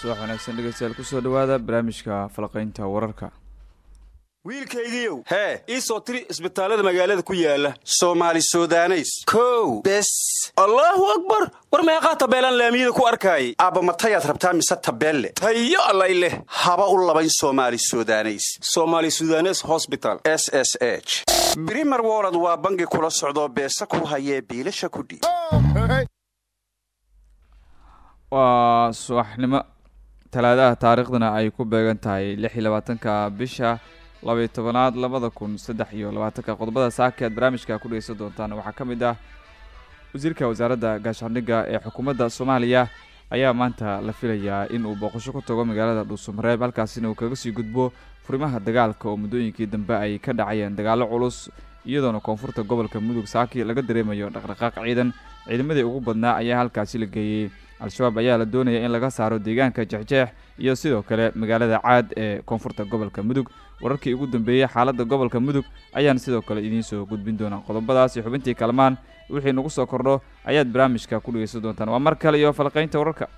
subax wanaagsan dhegeystayaal ku soo dhowaada barnaamijka falaqaynta wararka. Wiilkaygiiow hee ii soo tiri isbitaallada magaalada ku yaalla soomaali sudaneys. Kow bes. Allaahu akbar war meeqaa tabeelaan laamiyada ku arkaayay. Aabba matayaad rabtaa mise tabeelle? Tayo allay leh haba u labayn soomaali sudaneys. Soomaali sudanes hosbital s s h. Brimer wolod waa bangi kula socdoo beesa ku hayee biilasha kudhiib waa subaxnimo talaadaha taariikhdana ay ku beegan tahay lix iyo labaatanka bisha labaiyo tobanaad labada kun saddex iyo labaatanka. Qodobada saaka aad barnaamijka ku dhegeysan doontaan waxaa ka mid ah wasiirka wasaaradda gaashaandhigga ee xukuumadda soomaaliya ayaa maanta la filayaa in uu booqasho ku tago magaalada dhuusamareeb halkaasina uu kaga sii gudbo furimaha dagaalka oo muddooyinkii dambe ay ka dhacayeen dagaallo culus iyadoona koonfurta gobolka mudug saaki laga dareemayo dhaqdhaqaaq ciidan. Ciidamadii ugu badnaa ayaa halkaasi la geeyey al-shabaab ayaa la doonaya in laga saaro deegaanka jexjeex iyo sidoo kale magaalada caad ee koonfurta gobolka mudug. Wararkii ugu dambeeyey xaaladda gobolka mudug ayaan sidoo kale idiin soo gudbin doonaa. Qodobadaas iyo xubintii kalmaan wixii nagu soo kordho ayaad barnaamijka ku dhegeysan doontaan. Waa mar kale iyo falaqaynta wararka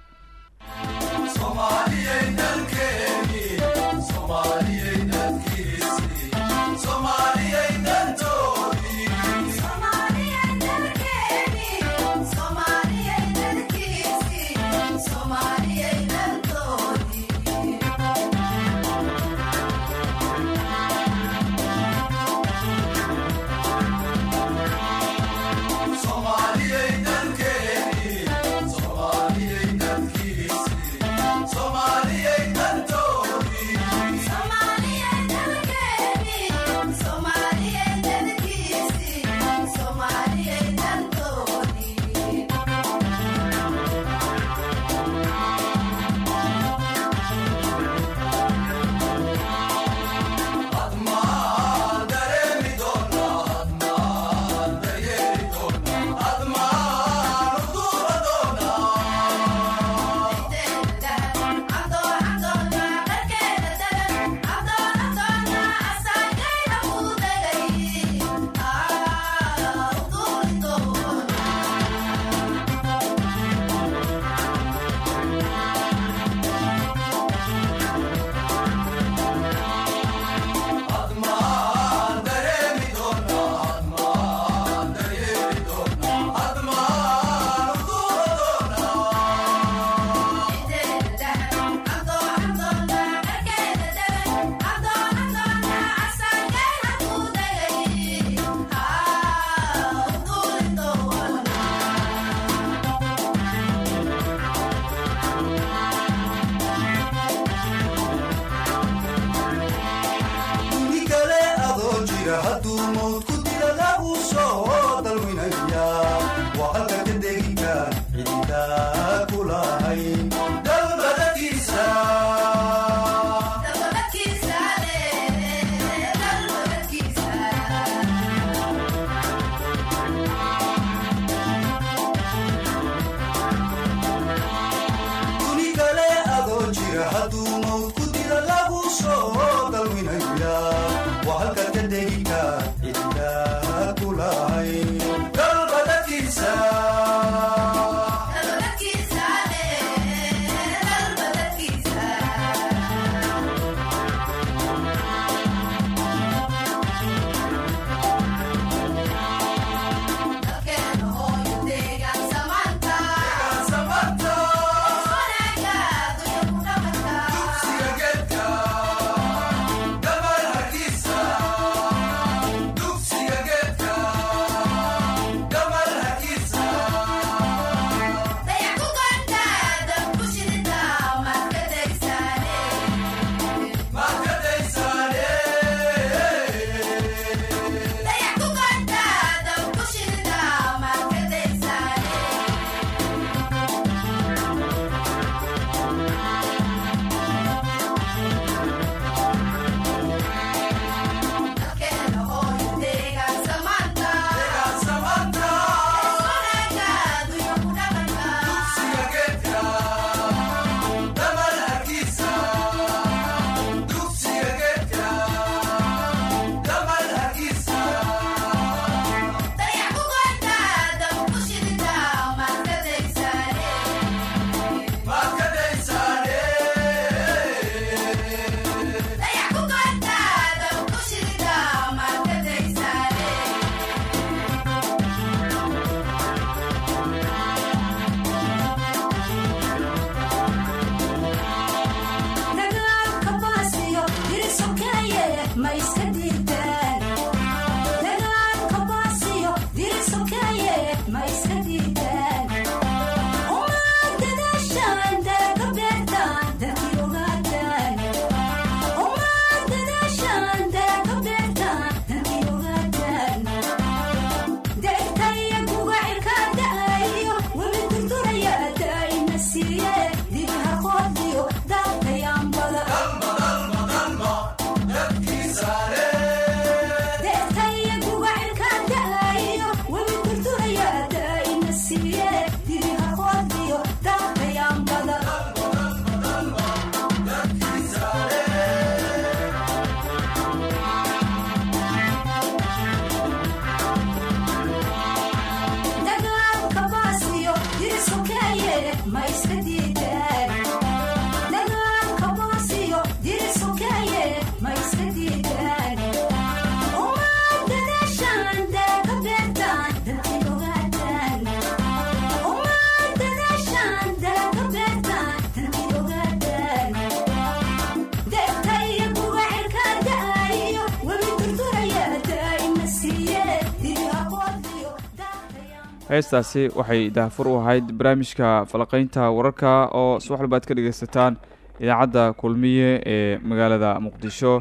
heestaasi waxay daahfur u ahayd barnaamijka falaqaynta wararka oo subax walba ad ka dhegeysataan idaacadda kulmiye ee magaalada muqdisho.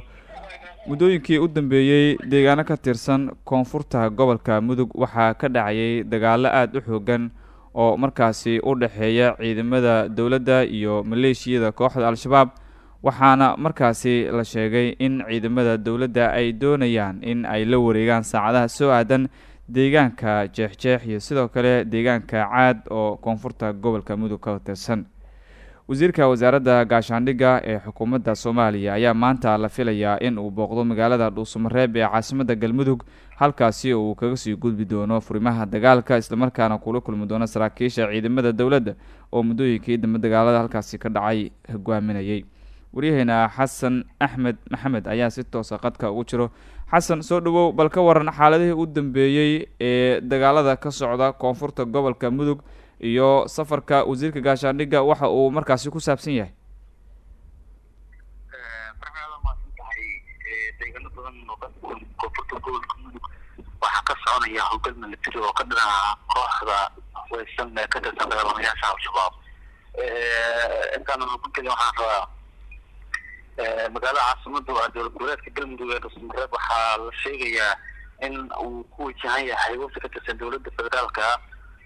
Muddooyinkii u dambeeyey deegaano ka tirsan koonfurta gobolka mudug waxaa ka dhacayay dagaalo aada u xoogan oo markaasi u dhexeeya ciidamada dowladda iyo maleeshiyada kooxda al-shabaab waxaana markaasi la sheegay in ciidamada dowladda ay doonayaan in ay la wareegaan saacadaha soo aadan deegaanka jeexjeex iyo sidoo kale deegaanka caad oo koonfurta gobolka mudug ka tirsan. Wasiirka wasaaradda gaashaandhigga ee xukuumadda soomaaliya ayaa maanta la filayaa in uu booqdo magaalada dhuusamareeb ee caasimadda galmudug halkaasi oo uu kaga sii gudbi doono furimaha dagaalka islamarkaana kula kulmi doono saraakiisha ciidamada dowladda oo muddooyinkii dambe dagaalada halkaasi ka dhacay hogaaminayay waryaheena xasan axmed maxamed ayaa si toosa qadka ugu jiro. Xasan soo dhawow bal ka waran xaaladihii u dambeeyey ee dagaalada ka socda koonfurta gobolka mudug iyo safarka wasiirka gaashaandhigga waxa uu markaasi ku saabsan yahay? Waxaa ka soconaya howlgal military oo ka dhinaca kooxda weysan ee ka tirsan dagaalamayaasha al-shabaab. Intaan gudgelin waxaan rabaa magaalada caasimada waa dowlad goboleedka galmudug ee dhusmareeb waxaa la sheegayaa in uu ku wajahan yahay wafdi ka tirsan dowladda federaalka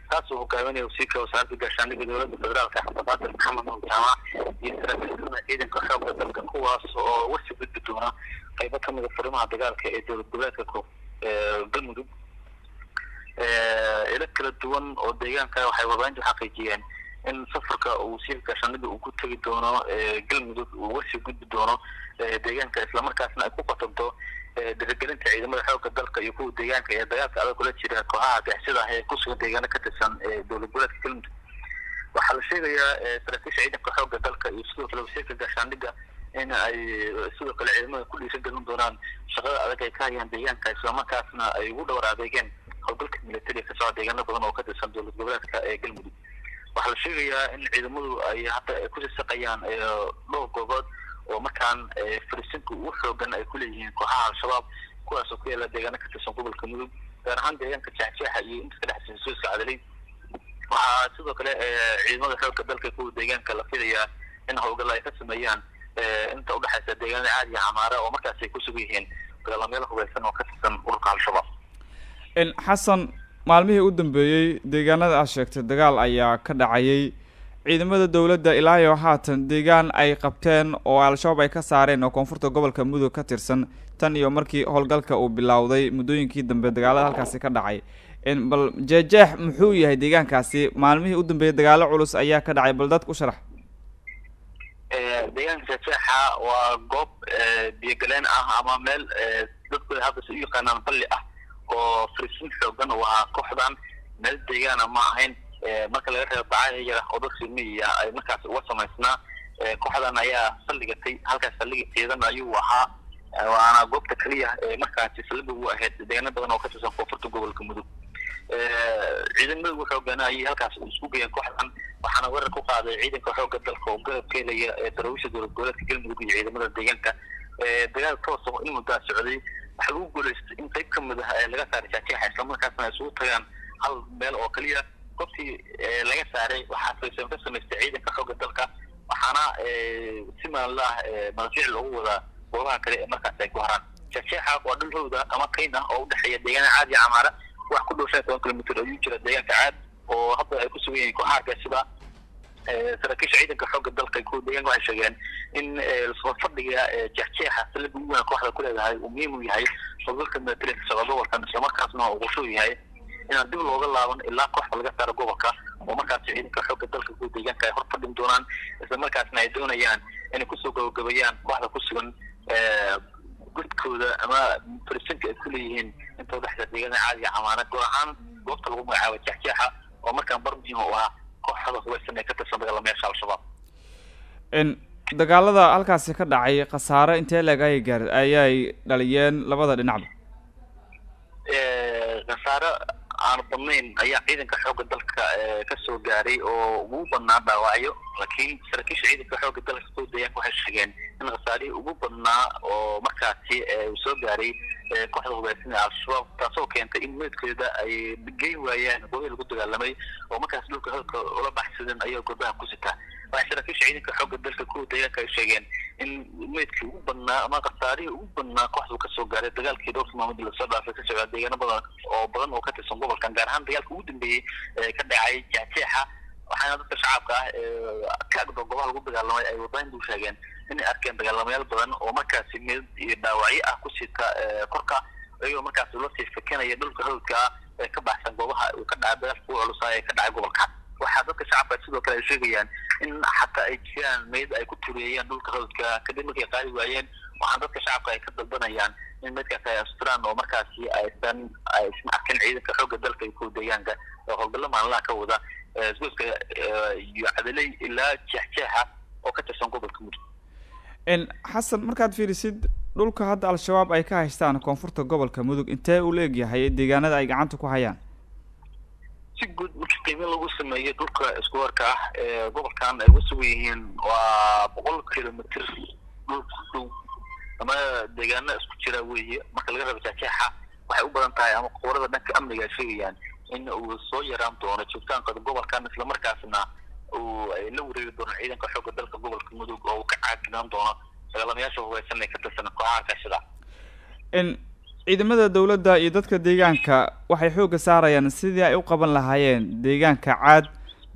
taas uu hogaaminaya wasiirka wasaaradda gaashaandhigga dowladda federaalka cabdiqaadir maxamed nuur jaamac iyo saraakiisada ciidanka xoogga dalka kuwaas oo wasi gudbi doona qaybo kamida furimaha dagaalka ee dowlad goboleedka galmudug ilo kala duwan oo deegaanka waxay warbaahintu xaqiijiyeen in safarka uu wasiirka gaashaandhigga uu ku tegi doono galmudug uu wasi gudbi doono deegaanka islamarkaasna ay ku qatanto dirigelinta ciidamada xoogga dalka iyo kuwa deegaanka ee dagaalka adag kula jira kooxaha gaxsida ah ee kusugan deegaano ka tirsan dowlad goboleedka galmudug waxaa la sheegayaa saraakiisha ciidanka xoogga dalka iyo sidoo kale wasiirka gaashaandhigga in ay sidoo kale ciidamada ku dhiisan gelin doonaan shaqada adag ay ka hayaan deegaanka islamarkaasna ay ugu dhowr adeegeen howlgalka military ka socda deegaano badan oo ka tirsan dowlad goboleedka ee galmudug waxaa la sheegayaa in ciidamadu ay hadda ay ku sisaqayaan dhowr goobood oo markaan farisinka ugu xoogan ay ku leeyihiin kooxaha al-shabaab kuwaasoo ku yaalla deegaano ka tirsan gobolka mudug gaar ahaan deegaanka jeexjeexa iyo inta ka dhexsan suuska cadalay waxaa sidoo kale ciidamada xoogga dalka kuwa deegaanka la filayaa in howlgal ay ka sameeyaan inta udhexaysa deegaanada caadiya camaara oo markaas ay ku sugan yihiin dagaalamyaal hubeysan oo ka tirsan ururka al-shabaab. Xasan maalmihii u dambeeyey deegaanada aad sheegtay dagaal ayaa ka dhacayay. Ciidamada dowladda ilaa iyo haatan deegaan ay qabteen oo al-shabaab ay ka saareen oo koonfurta gobolka mudug ka tirsan tan iyo markii howlgalka uu bilowday muddooyinkii dambe dagaalada halkaasi ka dhacay. Bal jeejeex muxuu yahay deegaankaasi? Maalmihii u dambeeyey dagaalo culus ayaa ka dhacay bal dadka u sharax. Deegaanka jeexjeexa waa goob biyogaleen ah ama meel dadku hadda si u yaqaanaan balli ah oo farisin xoogan u ahaa kooxdan meel deegaana ma ahayn marka laga reebo bacaa yara oo dad silmiya ay markaas uga samaysnaa kooxdan ayaa saldhigatay halkaas saldhiga ciidan ayuu ahaa waana goobta keliya ee markaasi saldhiga u ahayd deegaano badan oo ka tirsan koonfurta gobolka mudug ciidamada xoogana ayay halkaas isku geyeen kooxdan waxaana weerar ku qaaday ciidanka xoogga dalka oo garab ka helaya daraawiisha dowlad goboleedka galmudug iyo ciidamada deegaanka. Dagaal toos oo in muddaa socday waxaa lagu guuleystay in qayb ka mid ah ee laga saaray jaajeexa islamarkaasna ay isugu tagaan hal meel oo keliya goobtii laga saaray waxaa fariisan ka samaystay ciidanka xoogga dalka waxaana si maalinla ah madafiic loogu wadaa goobaha kale ee markaas ay ku haraan jaajeexa waa dhul howda ama kayn ah oo udhexeeya deegaana caadi camaara. Wax ku dhow shan toban kilomitr ayuu jira deegaanka caad oo hadda ay ku sugan yihiin kooxaha gaasida saraakiisha ciidanka xoogga dalka kuudayan waxay sheegeen in soo fadhiga jeexjeexa salada kooxda ku leedahay uu muhiim u yahay sodalka militariga isla markaasna islamarkaasna uqusuu yahay inaan dib looga laaban ilaa kooxda laga saaro gobolka oo markaas ciidanka xooga dalka kuudayanka ay hor fadhin doonaan isla markaasna ay doonayaan inay ku soo gabagabayaan kooxda ku sugan gudkooda ama farsinka ay kuleeyihiin intoo dhexda deegaana caadiga ah, camaana goor ahaan goobta lagu magacaabo jeexjeexa oo markaan bar muhiima u ahaa kooxda hubaysan ee ka tirsan dagaalamayaasha al-shabaab. Dagaalada halkaasi ka dhacay khasaare intee leeg ayay gaar ayay dhaliyeen labada dhinacba khasaare aan badnayn ayaa ciidanka xoogga dalka ka soo gaaray oo ugu badnaa dhaawacyo laakiin saraakiisha ciidanka xoogga dalka soo deegaanka waxay sheegeen in khasaarihii ugu badnaa oo markaasi uu soo gaaray kooxda ee al-shabaab taasoo keentay in meydkeeda ay geyn waayaan goobihii lagu dagaalamay oo markaas dhulka halka ula baxsadeen ayaa gorbaha ku sita saraakiisha ciidanka xoogga dalka kuwa deegaanka ay sheegeen in meydkii ugu badnaa ama khasaarihii ugu badnaa kooxdu ka soo gaaray dagaalkii dhowrka maamudi la soo dhaafay ka socdaa deegaano badan oo badan oo ka tirsan gobolkan gaar ahaan dagaalka ugu dambeeyey ee ka dhacay jeexjeexa waxaana dadka shacabka ah ee ka agdoo goobaha lagu dagaalamay ay warbaahintu sheegeen inay arkeen dagaalamayaal badan oo markaasi mid iyo dhaawacyo ah ku sita korka iyagoo markaasi la sii fakenaya dhulka hawdka ah ee ka baxsan goobaha uu ka dhacay dagaalka ugu culusaa ee ka dhacay gobolka. Waxaa dadka shacabka sidoo kale ay sheegayaan in xataa ay jiraan meyd ay ku tureeyeen dhulka hawdka kadib markay qaadi waayeen waxaan dadka shacabka ay ka dalbanayaan in meydkaasi ay asturaan oo markaasi aysan aysan arkin ciidanka xoogga dalka iyo kuwa deegaanka. Oo howlgallo maalinlaha ka wada isgoyska iyo cadaley ilaa jeexjeexa oo ka tirsan gobolka mudug xasan markaad fiirisid dhulka hadda al-shabaab ay ka haystaan koonfurta gobolka mudug intee uu leegyahay deegaanada ay gacanta ku hayaan? Si guud markii qiimin lagu sameeyey dhulka isku warka ah ee gobolkan ay uga sugan yihiin waa boqol kilomitr dhulka dhow. Ama deegaano isku jira weeye marka laga rabo jeexjeexa waxay u badan tahay ama qubarada dhanka amniga ay sheegayaan in uu soo yaraan doono joogtaanka gobolkan islamarkaasna uu ay la wareegi doono ciidanka xoogga dalka gobolka mudug oo uu ka caaginaan doono dagaalamayaasha hubaysan ee ka tirsan kooxaha kashida ciidamada dowladda iyo dadka deegaanka waxay xoogga saarayaan sidii ay u qaban lahaayeen deegaanka caad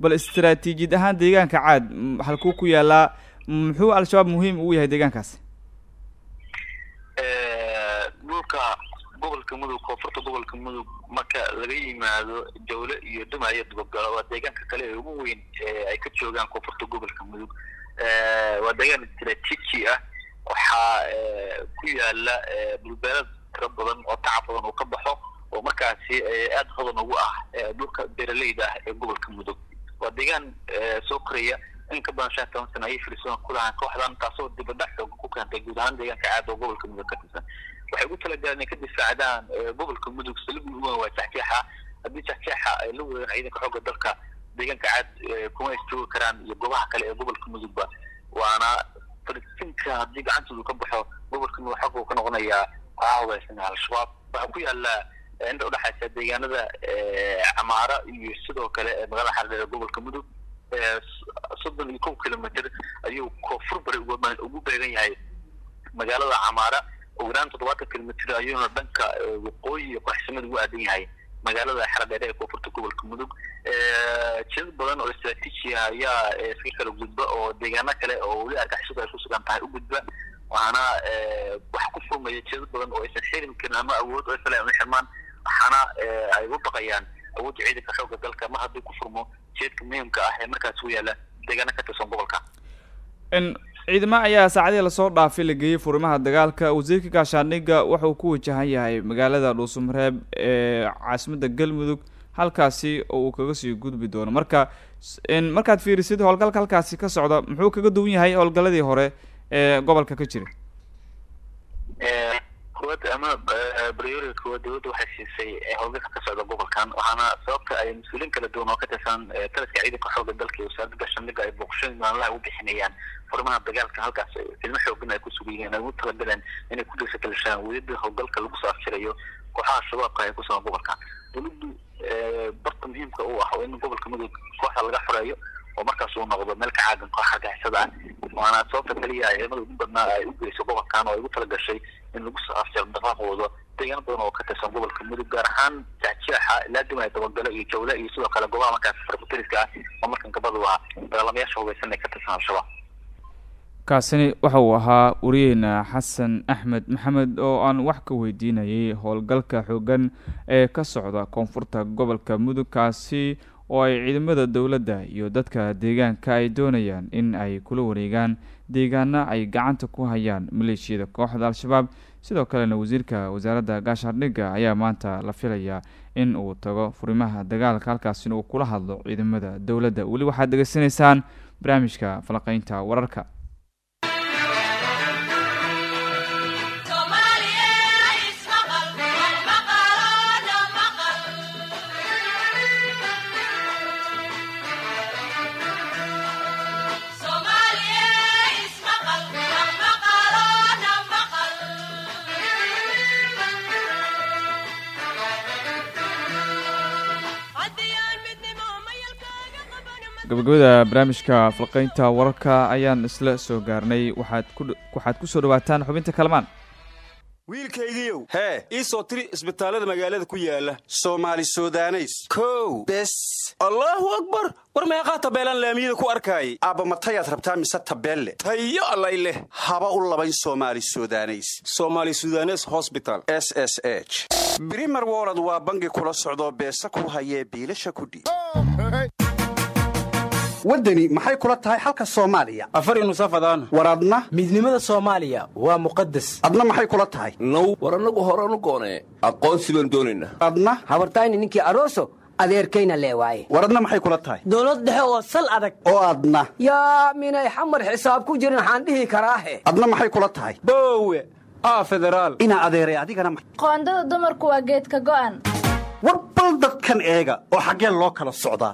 bal istaraatiijiyad ahaan deegaanka caad halkuu ku yaalaa muxuu al-shabaab muhiim ugu yahay deegaankaasi dhulka gobolka mudug koonfurta gobolka mudug marka laga yimaado jawle iyo dumaayo dubagalo waa deegaanka kale ee ugu weyn ay ka joogaan koonfurta gobolka mudug. Waa deegaan istaraatiiji ah waxaa ku yaalla dhulbeelad tiro badan oo tacab badan uu ka baxo oo markaasi aada hodan ugu ah dhulka beeraleyda ah ee gobolka mudug. Waa deegaan soo koraya in ka badan shan toban sana ayay firisoon ku kooxdan taasoo dibadhac xooga ku keentay guud ahaan deegaanka caada oo gobolka mudug ka tirsan waxay ugu talagaleen inay ka difaacdaan gobolka mudug saligu uwan waa jaxjeexa haddii jaxjeexa ay la wadaan ciidanka xoogga dalka deegaanka caad kuma is joogi karaan iyo goobaha kale ee gobolka mudugba. Waana farisinka haddii gacantoodu ka baxo gobolka mudug xog uu ka noqonayaa kooxaha al-shabaab waxaa ku yaalla inta udhexaysa deegaanada camaara iyo sidoo kale magaalada xardheer ee gobolka mudug. Soddon iyo kow kilomitr ayuu koonfur bari ugu beegan yahay magaalada camaara ugu yaraan toddobaatan kilomitr ayuuna dhanka waqooyi iyo qoxsamada ugu aadan yahay magaalada xaradheere ee koonfurta gobolka mudug. Jidad badan oo istraatiiji ayaa iska kala gudba oo deegaano kale oo weli argixisadu ay ku sugan tahay u gudba. Waxaana waxa ku furmaya jidad badan oo aysan xirin karin ama awood oo isle ama xirmaan. Waxaana ay u baqayaan awoodda ciidanka xoogga dalka mar haddii ku furmo jeedka muhiimka ah ee markaas u yaalla deegaano ka tirsan gobolka ciidamo ayaa saacadihii la soo dhaafay la geeyey furimaha dagaalka. Wasiirka gaashaandhigga wuxuu ku wajahan yahay magaalada dhuusamareeb ee caasimadda galmudug halkaasi oo uu kaga sii gudbi doono. Marka markaad fiirisid howlgalka halkaasi ka socda muxuu kaga duwan yahay howlgaladii hore ee gobolka ka jiray kuwad ama briorika kuwad dowladda waxay siisay howlgalka ka socda gobolkan. Waxaana sababta ay mas'uuliyiin kala duwan oo ka tirsan taliska ciidanka xoogga dalka iyo wasaaradda gaashaandhigga ay booqashooyin maalinlaha ugu bixinayaan. Furimaha dagaalka halkaas ciidamo xoogan ay ku yihiin. Ay ugu talagaleen inay ku dhiirsagelishaan waddada howlgalka lagu soo afjirayo kooxaha shabaabka ee ku sugan gobolka. Dowladdu barta muhiimka u ah in gobolka mudug kooxda laga xoreeyo oo markaas uu noqdo meel ka caagan kooxa argixisada ah waana sababta keliya ciidamada ugu badnaa ay u geyso gobolkan oo ay ugu talagashay in lagu dhaqaaqooda deegaano badan oo ka tirsan gobolka mudug gaar ahaan jexjeexa ilaa dumaya dabagalo iyo jawle iyo sidoo kale goobaha markaas farbatariska ah oo markan gabadu ah dagaalamayaasha hubeysan ee ka tirsan al-shabaab. Kaasini waxa uu ahaa wariyeena xasan axmed maxamed oo aan wax ka weydiinayay howlgalka xoogan ee ka socda koonfurta gobolka mudug kaasi oo ay ciidamada dowladda iyo dadka deegaanka ay doonayaan in ay kula wareegaan deegaana ay gacanta ku hayaan maleeshiyada kooxda al-shabaab. Sidoo kalena wasiirka wasaaradda gaashaandhigga ayaa maanta la filayaa in uu tago furimaha dagaalka halkaasina uu kula hadlo ciidamada dowladda. Weli waxaad degeysanaysaan barnaamijka falaqeynta wararka gabagabada barnaamijka falqeynta wararka ayaan isla soo gaarnay. Waxaad ku waxaad ku soo dhawaataan xubinta kalamaan. Wiilkaygiiow hee ii soo tiri isbitaallada magaalada ku yaalla soomaali sudaneys. Kow bes. Allaahu akbar! War meeqaa tabeelaan laamiyada ku arkaayay aabba matayaad rabtaa mise tabeelle? Tayo allay leh. Haba u labayn soomaali sudaneys. Soomaali sudanes hosbital s s h. Brimer wolod waa bangi kula socdoo beesa ku hayee biilasha kudhiib waddani maxay kula tahay xalka soomaaliya? Afari nusafadaan war adna? Midnimada soomaaliya waa muqadas adna maxay kula tahay? Now war annagu horanu goonee. Aqoonsi baan doonaynaa adna? Habartayni ninkii aroso adeerkayna lee waaye. War adna maxay kula tahay? Dowlad dhexe oo sal adag. Oo adna. Yaa minay xamar xisaab ku jirin waxaan dhihi karaahe. Adna maxay kula tahay? Boowe aa federaal inaa adeeray adigana qoondada dumarku waa geedka go'an. War bal dadkan eega oo xaggeen loo kala socdaa